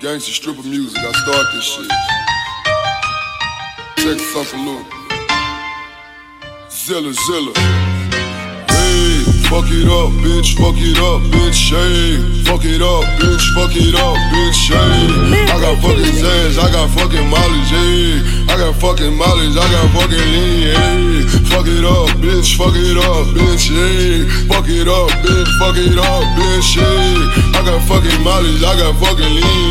Gangsta stripper music, I start this shit. Check Uncle Luke. Zilla, Zilla. Hey, fuck it up, bitch, fuck it up, bitch, hey. Fuck it up, bitch, fuck it up, bitch, hey. I got fucking Zans, I got fucking Molly, hey. I got fucking Molly's, I got fucking lean, hey. Fuck it up, bitch, fuck it up, bitch, hey. Fuck it up, bitch, fuck it up, bitch, hey. I got fucking Molly's, I got fucking lean.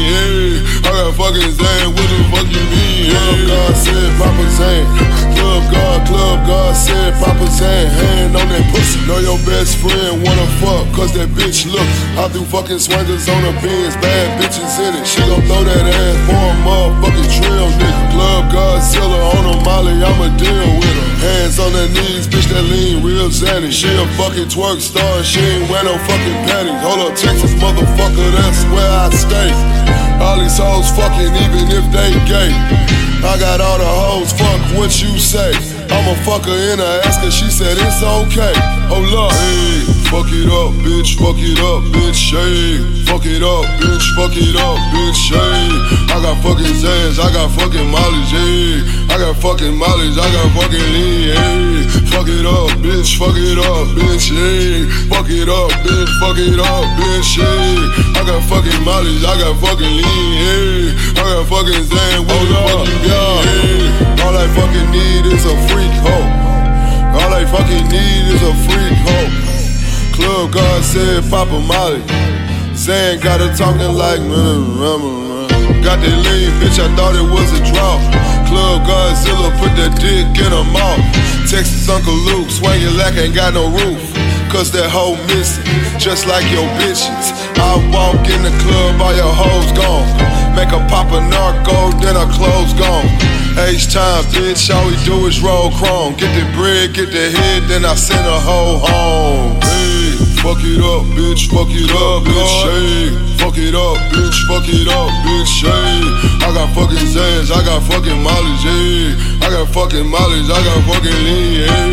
Fucking Zan, what the fuck you mean, hey? God said, Papa Zan. Club God, Club God said, Papa Zan, hand on that pussy. Know your best friend wanna fuck, cause that bitch look. I threw fucking swingers on the bins, bad bitches in it. She gon' throw that ass for a motherfucking trail, nigga. Club Godzilla on a molly, I'ma deal with her. Hands on her knees, bitch that lean real zanny. She a fucking twerk star, she ain't wear no fucking panties. Hold up, Texas motherfucker, that's where I stay. All these hoes fucking even if they gay. I got all the hoes, fuck what you say. I'm a fucker in her ass cause she said it's okay. Oh, Hold up, hey, fuck it up, bitch, fuck it up, bitch, hey. Fuck it up, bitch, fuck it up, bitch, hey. I got fucking Zans, I got fucking Molly's, hey. I got fucking Molly's, I got fucking lean, hey. Fuck it up, bitch, fuck it up, bitch, hey. Fuck it up, bitch, fuck it up, bitch, hey. I got fucking Molly's, I got fucking lean, hey. I got fucking Zan, what the fuck you got? Hey. All I fucking need is a freak hoe. All I fucking need is a freak hoe. Club God said Papa Molly. Zan got her talking like mm, mm, mm. Got that lean, bitch, I thought it was a draw. Club Godzilla put that dick in her mouth. Texas Uncle Luke, swinging like ain't got no roof. Cause that hoe missing, just like your bitches. I walk in the club, all your hoes gone. Make her pop a Norco, then her clothes gone. H time, bitch, all we do is roll chrome. Get the bread, get the head, then I send a hoe home. Fuck it up, bitch, fuck it up, bitch, hey. Fuck it up, bitch, fuck it up, bitch, hey. I got fucking Zans, I got fucking Molly's, hey. I got fucking Molly's, I got fucking lean, hey.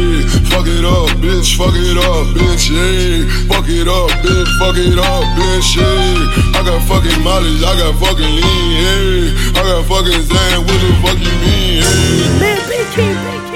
It up, bitch, fuck it up, bitch, hey. Fuck it up, bitch, fuck it up, bitch, hey. I got fucking Molly's, I got fucking lean, hey. I got fucking Zan, what the fuck you mean, hey? Man, BK, BK.